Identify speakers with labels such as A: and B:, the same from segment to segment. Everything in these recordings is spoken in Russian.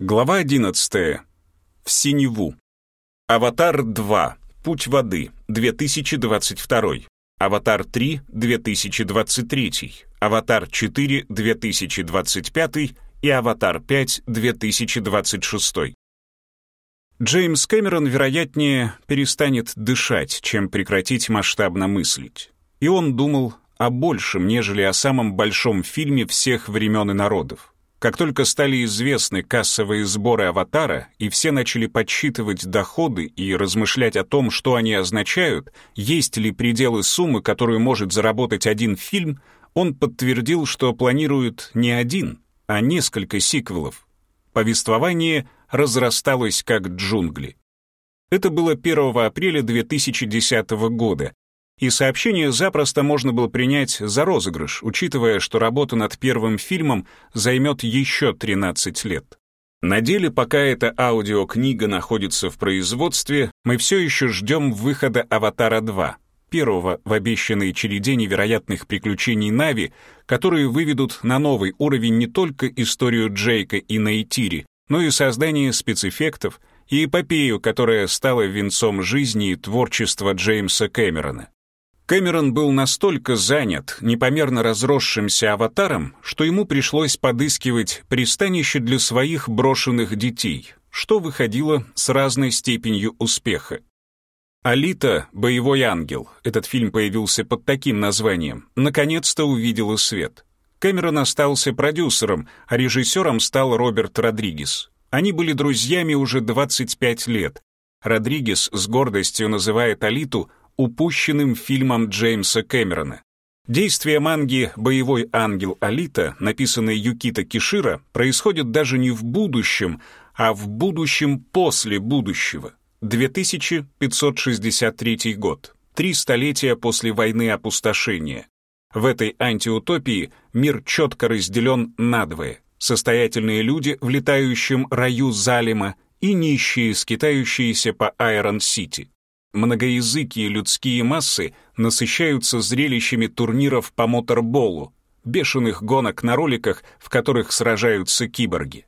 A: Глава 11. В синеву. Аватар 2. Путь воды. 2022. Аватар 3. 2023. Аватар 4. 2025. И Аватар 5. 2026. Джеймс Кэмерон, вероятнее, перестанет дышать, чем прекратит масштабно мыслить. И он думал о большем, нежели о самом большом фильме всех времен и народов. Как только стали известны кассовые сборы «Аватара», и все начали подсчитывать доходы и размышлять о том, что они означают, есть ли пределы суммы, которую может заработать один фильм, он подтвердил, что планирует не один, а несколько сиквелов. Повествование разрасталось как джунгли. Это было 1 апреля 2010 года, и сообщение запросто можно было принять за розыгрыш, учитывая, что работа над первым фильмом займет еще 13 лет. На деле, пока эта аудиокнига находится в производстве, мы все еще ждем выхода «Аватара 2», первого в обещанной череде невероятных приключений Нави, которые выведут на новый уровень не только историю Джейка и Нейтири, но и создание спецэффектов и эпопею, которая стала венцом жизни и творчества Джеймса Кэмерона. Кэмерон был настолько занят непомерно разросшимся аватаром, что ему пришлось подыскивать пристанище для своих брошенных детей, что выходило с разной степенью успеха. «Алита. Боевой ангел» — этот фильм появился под таким названием, наконец-то увидела свет. Кэмерон остался продюсером, а режиссером стал Роберт Родригес. Они были друзьями уже 25 лет. Родригес с гордостью называет Алиту упущенным фильмом Джеймса Кэмерона. Действие манги «Боевой ангел Алита», написанной Юкита Кишира, происходит даже не в будущем, а в будущем после будущего. 2563 год. Три столетия после войны опустошения. В этой антиутопии мир четко разделен надвое. Состоятельные люди в летающем раю Залима и нищие, скитающиеся по Айрон-Сити. Многоязыкие людские массы насыщаются зрелищами турниров по моторболу, бешеных гонок на роликах, в которых сражаются киборги.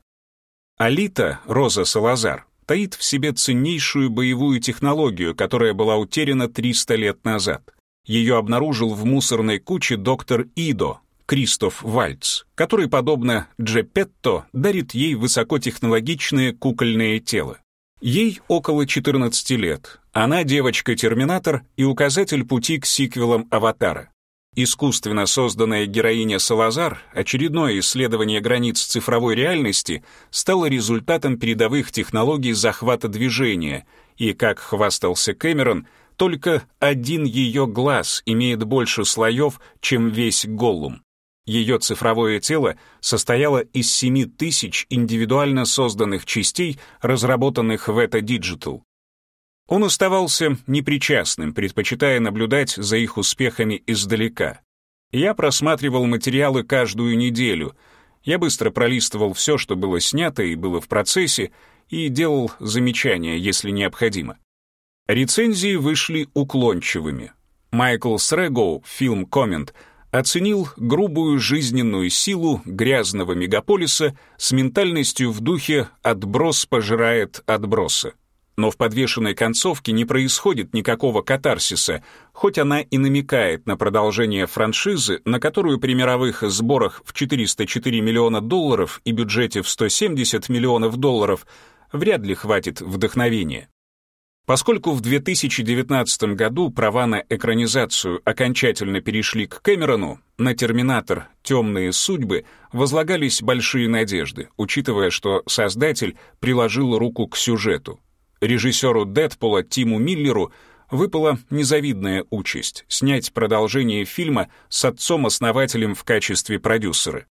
A: Алита, Роза Салазар, таит в себе ценнейшую боевую технологию, которая была утеряна 300 лет назад. Ее обнаружил в мусорной куче доктор Идо, Кристоф Вальц, который, подобно Джепетто, дарит ей высокотехнологичное кукольное тело. Ей около 14 лет. Она девочка-терминатор и указатель пути к сиквелам «Аватара». Искусственно созданная героиня Салазар, очередное исследование границ цифровой реальности, стало результатом передовых технологий захвата движения, и, как хвастался Кэмерон, только один ее глаз имеет больше слоев, чем весь Голлум. Ее цифровое тело состояло из 7 тысяч индивидуально созданных частей, разработанных в это Digital. Он оставался непричастным, предпочитая наблюдать за их успехами издалека. Я просматривал материалы каждую неделю. Я быстро пролистывал все, что было снято и было в процессе, и делал замечания, если необходимо. Рецензии вышли уклончивыми. Майкл Срегоу, фильм «Коммент», оценил грубую жизненную силу грязного мегаполиса с ментальностью в духе «отброс пожирает отброса». Но в подвешенной концовке не происходит никакого катарсиса, хоть она и намекает на продолжение франшизы, на которую при мировых сборах в 404 миллиона долларов и бюджете в 170 миллионов долларов вряд ли хватит вдохновения. Поскольку в 2019 году права на экранизацию окончательно перешли к Кэмерону, на «Терминатор. Темные судьбы» возлагались большие надежды, учитывая, что создатель приложил руку к сюжету. Режиссеру «Дэдпула» Тиму Миллеру выпала незавидная участь — снять продолжение фильма с отцом-основателем в качестве продюсера.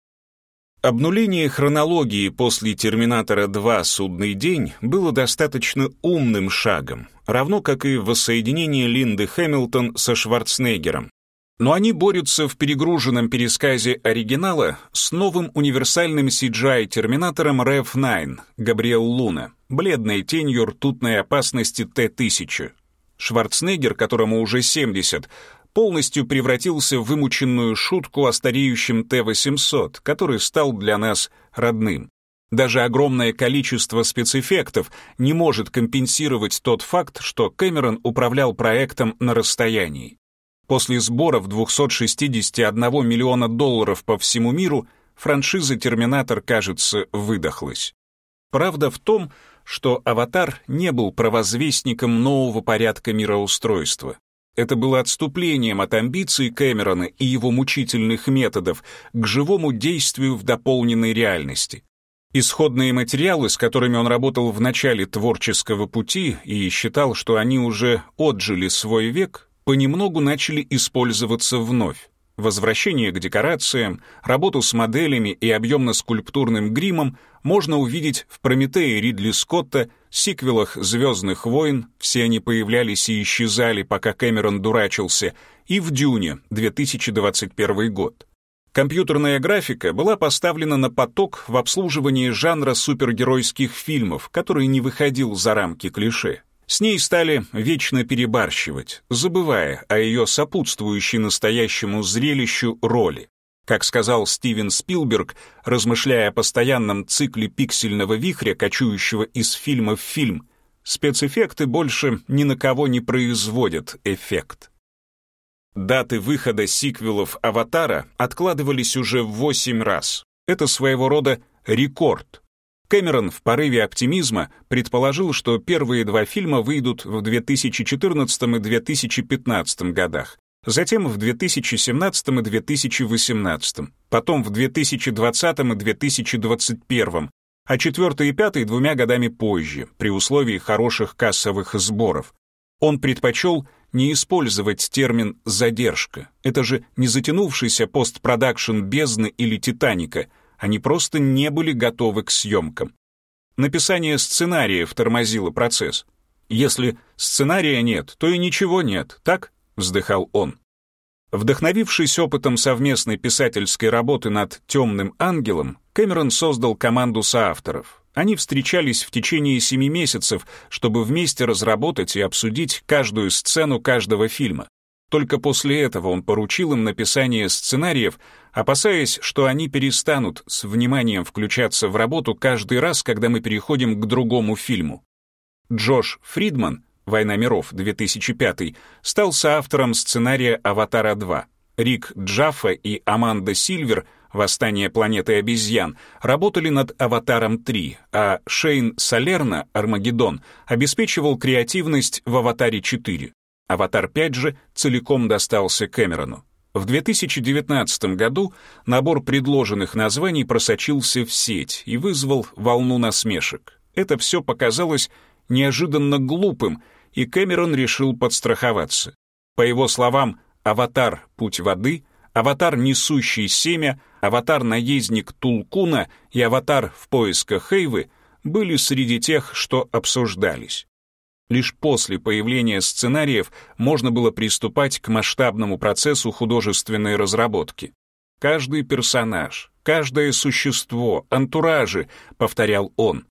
A: Обнуление хронологии после «Терминатора 2. Судный день» было достаточно умным шагом, равно как и воссоединение Линды Хэмилтон со Шварценеггером. Но они борются в перегруженном пересказе оригинала с новым универсальным CGI-терминатором REV-9 Габриэл Луна, бледной тенью ртутной опасности Т-1000. Шварценеггер, которому уже 70, полностью превратился в вымученную шутку о стареющем Т-800, который стал для нас родным. Даже огромное количество спецэффектов не может компенсировать тот факт, что Кэмерон управлял проектом на расстоянии. После сборов 261 миллиона долларов по всему миру франшиза «Терминатор», кажется, выдохлась. Правда в том, что «Аватар» не был провозвестником нового порядка мироустройства. Это было отступлением от амбиций Кэмерона и его мучительных методов к живому действию в дополненной реальности. Исходные материалы, с которыми он работал в начале творческого пути и считал, что они уже отжили свой век, понемногу начали использоваться вновь. Возвращение к декорациям, работу с моделями и объемно-скульптурным гримом можно увидеть в «Прометее» Ридли Скотта, сиквелах «Звездных войн», все они появлялись и исчезали, пока Кэмерон дурачился, и в «Дюне» 2021 год. Компьютерная графика была поставлена на поток в обслуживании жанра супергеройских фильмов, который не выходил за рамки клише. С ней стали вечно перебарщивать, забывая о ее сопутствующей настоящему зрелищу роли. Как сказал Стивен Спилберг, размышляя о постоянном цикле пиксельного вихря, кочующего из фильма в фильм, спецэффекты больше ни на кого не производят эффект. Даты выхода сиквелов «Аватара» откладывались уже в 8 раз. Это своего рода рекорд — Кэмерон в порыве оптимизма предположил, что первые два фильма выйдут в 2014 и 2015 годах, затем в 2017 и 2018, потом в 2020 и 2021, а четвертый и пятый двумя годами позже, при условии хороших кассовых сборов. Он предпочел не использовать термин «задержка». Это же не затянувшийся постпродакшн «Бездны» или «Титаника», они просто не были готовы к съемкам. Написание сценариев тормозило процесс. «Если сценария нет, то и ничего нет, так?» — вздыхал он. Вдохновившись опытом совместной писательской работы над «Темным ангелом», Кэмерон создал команду соавторов. Они встречались в течение семи месяцев, чтобы вместе разработать и обсудить каждую сцену каждого фильма. Только после этого он поручил им написание сценариев, опасаясь, что они перестанут с вниманием включаться в работу каждый раз, когда мы переходим к другому фильму. Джош Фридман, «Война миров» 2005, стал соавтором сценария «Аватара 2». Рик Джаффа и Аманда Сильвер «Восстание планеты обезьян» работали над «Аватаром 3», а Шейн Салерна «Армагеддон» обеспечивал креативность в «Аватаре 4». «Аватар 5» же целиком достался Кэмерону. В 2019 году набор предложенных названий просочился в сеть и вызвал волну насмешек. Это все показалось неожиданно глупым, и Кэмерон решил подстраховаться. По его словам, «Аватар. Путь воды», «Аватар. Несущий семя», «Аватар. Наездник Тулкуна» и «Аватар. В поисках Эйвы» были среди тех, что обсуждались. Лишь после появления сценариев можно было приступать к масштабному процессу художественной разработки. «Каждый персонаж, каждое существо, антуражи», — повторял он.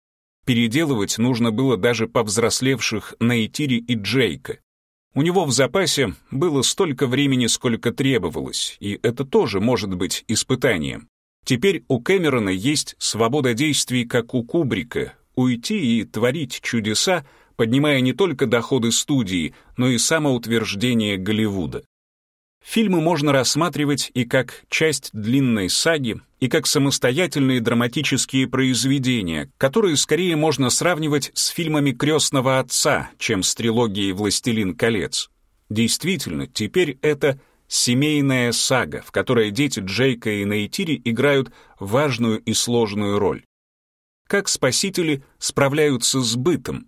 A: Переделывать нужно было даже повзрослевших Нейтири и Джейка. У него в запасе было столько времени, сколько требовалось, и это тоже может быть испытанием. Теперь у Кэмерона есть свобода действий, как у Кубрика, уйти и творить чудеса, поднимая не только доходы студии, но и самоутверждение Голливуда. Фильмы можно рассматривать и как часть длинной саги, и как самостоятельные драматические произведения, которые скорее можно сравнивать с фильмами «Крестного отца», чем с трилогией «Властелин колец». Действительно, теперь это семейная сага, в которой дети Джейка и Нейтири играют важную и сложную роль. Как спасители справляются с бытом,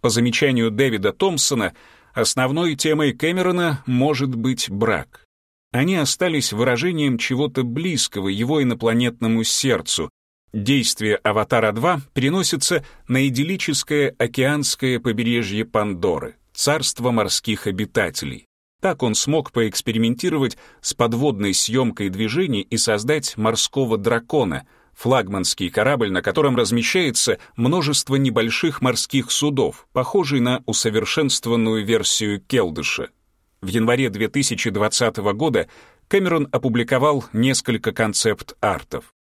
A: по замечанию Дэвида Томпсона, основной темой Кэмерона может быть брак. Они остались выражением чего-то близкого его инопланетному сердцу. Действие «Аватара-2» переносится на идиллическое океанское побережье Пандоры, царство морских обитателей. Так он смог поэкспериментировать с подводной съемкой движений и создать морского дракона — флагманский корабль, на котором размещается множество небольших морских судов, похожий на усовершенствованную версию Келдыша. В январе 2020 года Кэмерон опубликовал несколько концепт-артов.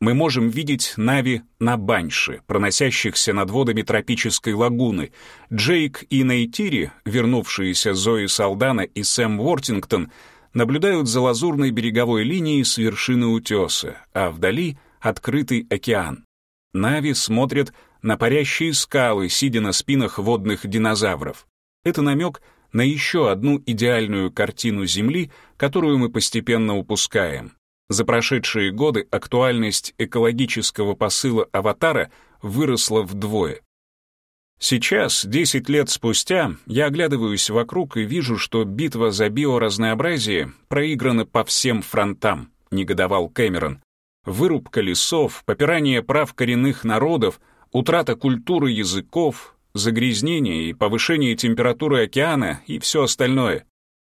A: Мы можем видеть Нави на Баньше, проносящихся над водами тропической лагуны. Джейк и Нейтири, вернувшиеся Зои Салдана и Сэм Уортингтон, наблюдают за лазурной береговой линией с вершины утеса, а вдали — открытый океан. Нави смотрят на парящие скалы, сидя на спинах водных динозавров. Это намек на еще одну идеальную картину Земли, которую мы постепенно упускаем. За прошедшие годы актуальность экологического посыла «Аватара» выросла вдвое. Сейчас, 10 лет спустя, я оглядываюсь вокруг и вижу, что битва за биоразнообразие проиграна по всем фронтам, негодовал Кэмерон. Вырубка лесов, попирание прав коренных народов, утрата культуры языков, загрязнение и повышение температуры океана и все остальное.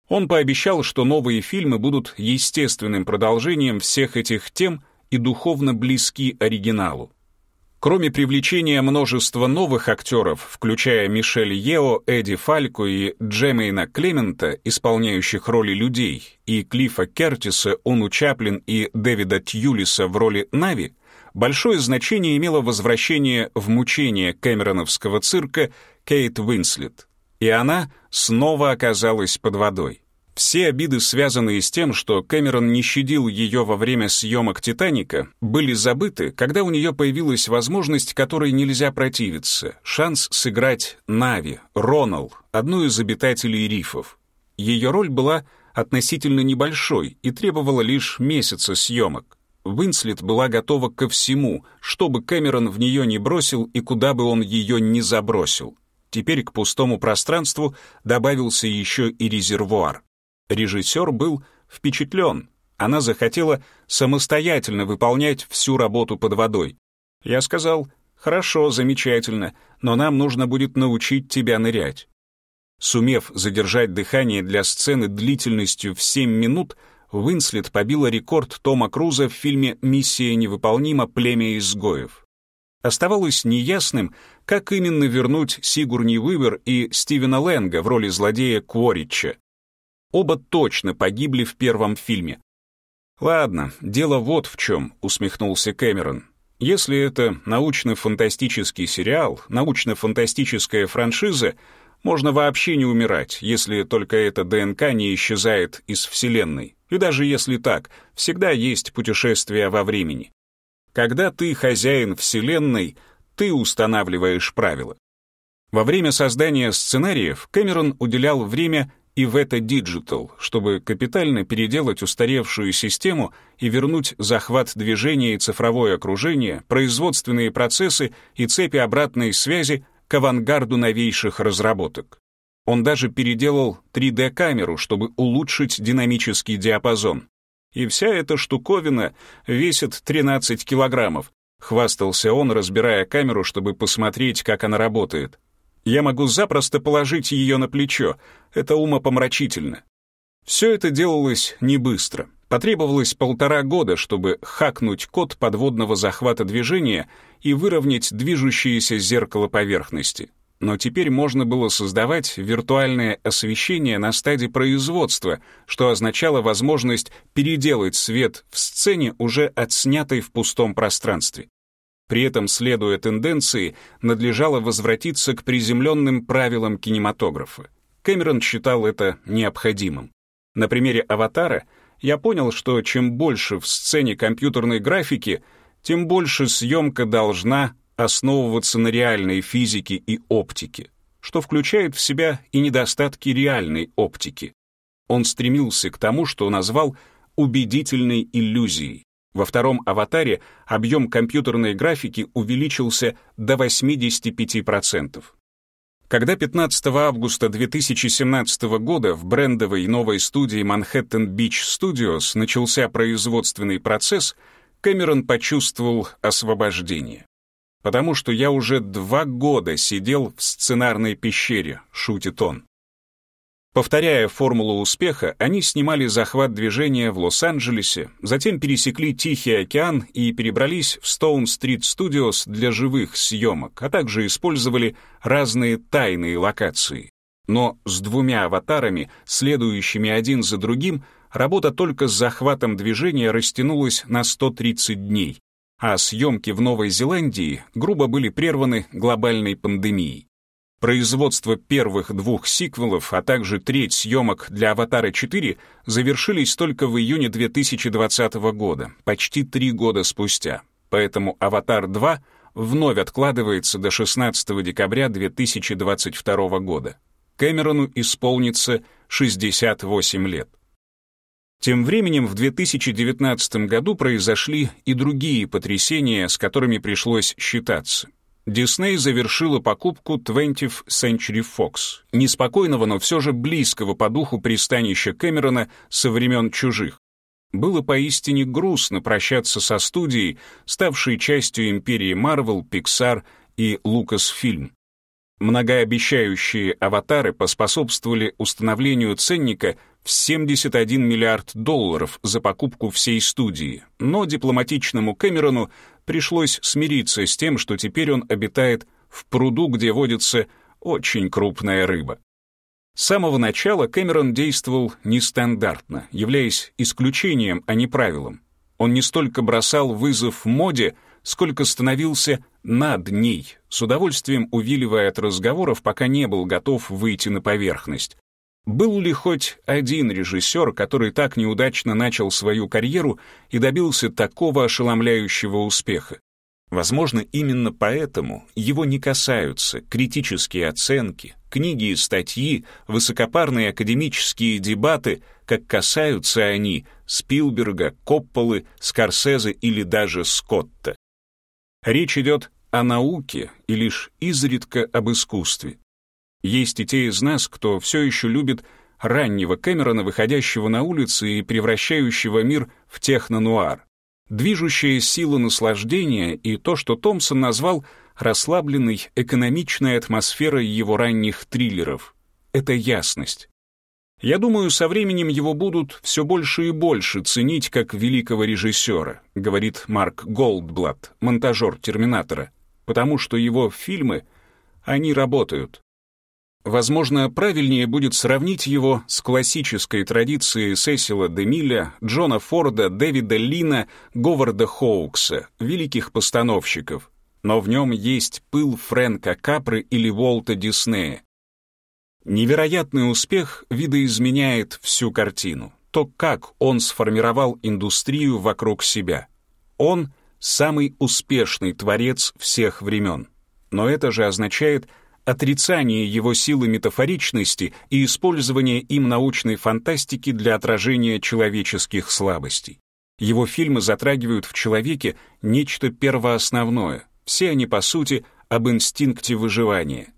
A: Он пообещал, что новые фильмы будут естественным продолжением всех этих тем и духовно близки оригиналу. Кроме привлечения множества новых актеров, включая Мишель Ео, Эдди Фалько и Джемейна Клемента, исполняющих роли людей, и Клиффа Кертиса, Ону Чаплин и Дэвида Тьюлиса в роли Нави, большое значение имело возвращение в мучение кэмероновского цирка Кейт Уинслет. И она снова оказалась под водой. Все обиды, связанные с тем, что Кэмерон не щадил ее во время съемок «Титаника», были забыты, когда у нее появилась возможность, которой нельзя противиться, шанс сыграть Нави, Ронал, одну из обитателей рифов. Ее роль была относительно небольшой и требовала лишь месяца съемок. Винслет была готова ко всему, чтобы Кэмерон в нее не бросил и куда бы он ее не забросил. Теперь к пустому пространству добавился еще и резервуар. Режиссер был впечатлен. Она захотела самостоятельно выполнять всю работу под водой. Я сказал, «Хорошо, замечательно, но нам нужно будет научить тебя нырять». Сумев задержать дыхание для сцены длительностью в 7 минут, Уинслет побила рекорд Тома Круза в фильме «Миссия невыполнима. Племя изгоев». Оставалось неясным, как именно вернуть Сигурни Уивер и Стивена Лэнга в роли злодея Кворича. Оба точно погибли в первом фильме. «Ладно, дело вот в чем», — усмехнулся Кэмерон. «Если это научно-фантастический сериал, научно-фантастическая франшиза, можно вообще не умирать, если только эта ДНК не исчезает из Вселенной. И даже если так, всегда есть путешествия во времени. Когда ты хозяин Вселенной, ты устанавливаешь правила. Во время создания сценариев Кэмерон уделял время и в это Digital, чтобы капитально переделать устаревшую систему и вернуть захват движения и цифровое окружение, производственные процессы и цепи обратной связи к авангарду новейших разработок. Он даже переделал 3D-камеру, чтобы улучшить динамический диапазон. И вся эта штуковина весит 13 килограммов, хвастался он, разбирая камеру, чтобы посмотреть, как она работает. Я могу запросто положить ее на плечо. Это умопомрачительно. Все это делалось не быстро. Потребовалось полтора года, чтобы хакнуть код подводного захвата движения и выровнять движущееся зеркало поверхности. Но теперь можно было создавать виртуальное освещение на стадии производства, что означало возможность переделать свет в сцене, уже отснятой в пустом пространстве. При этом, следуя тенденции, надлежало возвратиться к приземленным правилам кинематографа. Кэмерон считал это необходимым. На примере «Аватара» я понял, что чем больше в сцене компьютерной графики, тем больше съемка должна основываться на реальной физике и оптике, что включает в себя и недостатки реальной оптики. Он стремился к тому, что назвал убедительной иллюзией. Во втором «Аватаре» объем компьютерной графики увеличился до 85%. Когда 15 августа 2017 года в брендовой новой студии Manhattan Beach Studios начался производственный процесс, Кэмерон почувствовал освобождение. «Потому что я уже два года сидел в сценарной пещере», — шутит он. Повторяя формулу успеха, они снимали захват движения в Лос-Анджелесе, затем пересекли Тихий океан и перебрались в Stone Street Studios для живых съемок, а также использовали разные тайные локации. Но с двумя аватарами, следующими один за другим, работа только с захватом движения растянулась на 130 дней, а съемки в Новой Зеландии грубо были прерваны глобальной пандемией. Производство первых двух сиквелов, а также треть съемок для «Аватара 4» завершились только в июне 2020 года, почти три года спустя. Поэтому «Аватар 2» вновь откладывается до 16 декабря 2022 года. Кэмерону исполнится 68 лет. Тем временем в 2019 году произошли и другие потрясения, с которыми пришлось считаться. Дисней завершила покупку 20th Century Fox, неспокойного, но все же близкого по духу пристанища Кэмерона со времен «Чужих». Было поистине грустно прощаться со студией, ставшей частью империи Marvel, Pixar и Lucasfilm. Многообещающие аватары поспособствовали установлению ценника в 71 миллиард долларов за покупку всей студии, но дипломатичному Кэмерону пришлось смириться с тем, что теперь он обитает в пруду, где водится очень крупная рыба. С самого начала Кэмерон действовал нестандартно, являясь исключением, а не правилом. Он не столько бросал вызов моде, сколько становился над ней, с удовольствием увиливая от разговоров, пока не был готов выйти на поверхность. Был ли хоть один режиссер, который так неудачно начал свою карьеру и добился такого ошеломляющего успеха? Возможно, именно поэтому его не касаются критические оценки, книги и статьи, высокопарные академические дебаты, как касаются они Спилберга, Копполы, Скорсезе или даже Скотта. Речь идет о науке и лишь изредка об искусстве. Есть и те из нас, кто все еще любит раннего Кэмерона, выходящего на улицы и превращающего мир в техно-нуар. Движущая сила наслаждения и то, что Томпсон назвал расслабленной экономичной атмосферой его ранних триллеров. Это ясность. Я думаю, со временем его будут все больше и больше ценить как великого режиссера, говорит Марк Голдблат, монтажер «Терминатора», потому что его фильмы, они работают. Возможно, правильнее будет сравнить его с классической традицией Сесила Демиля, Джона Форда, Дэвида Лина, Говарда Хоукса, великих постановщиков. Но в нем есть пыл Фрэнка Капры или Уолта Диснея. Невероятный успех видоизменяет всю картину. То, как он сформировал индустрию вокруг себя. Он — самый успешный творец всех времен. Но это же означает — отрицание его силы метафоричности и использование им научной фантастики для отражения человеческих слабостей. Его фильмы затрагивают в человеке нечто первоосновное. Все они, по сути, об инстинкте выживания.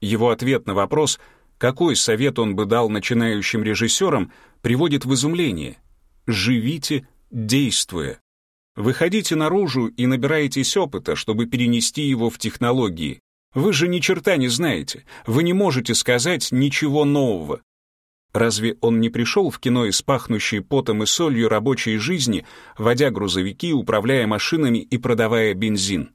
A: Его ответ на вопрос, какой совет он бы дал начинающим режиссерам, приводит в изумление. «Живите, действуя». Выходите наружу и набирайтесь опыта, чтобы перенести его в технологии, вы же ни черта не знаете, вы не можете сказать ничего нового. Разве он не пришел в кино из пахнущей потом и солью рабочей жизни, водя грузовики, управляя машинами и продавая бензин?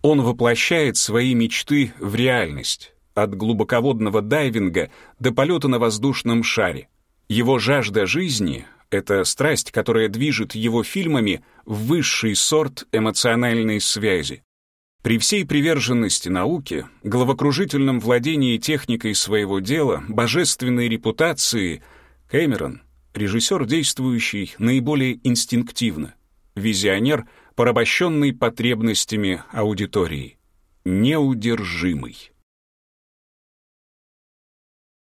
A: Он воплощает свои мечты в реальность, от глубоководного дайвинга до полета на воздушном шаре. Его жажда жизни — это страсть, которая движет его фильмами в высший сорт эмоциональной связи. При всей приверженности науке, головокружительном владении техникой своего дела, божественной репутации, Кэмерон — режиссер, действующий наиболее инстинктивно, визионер, порабощенный потребностями аудитории, неудержимый.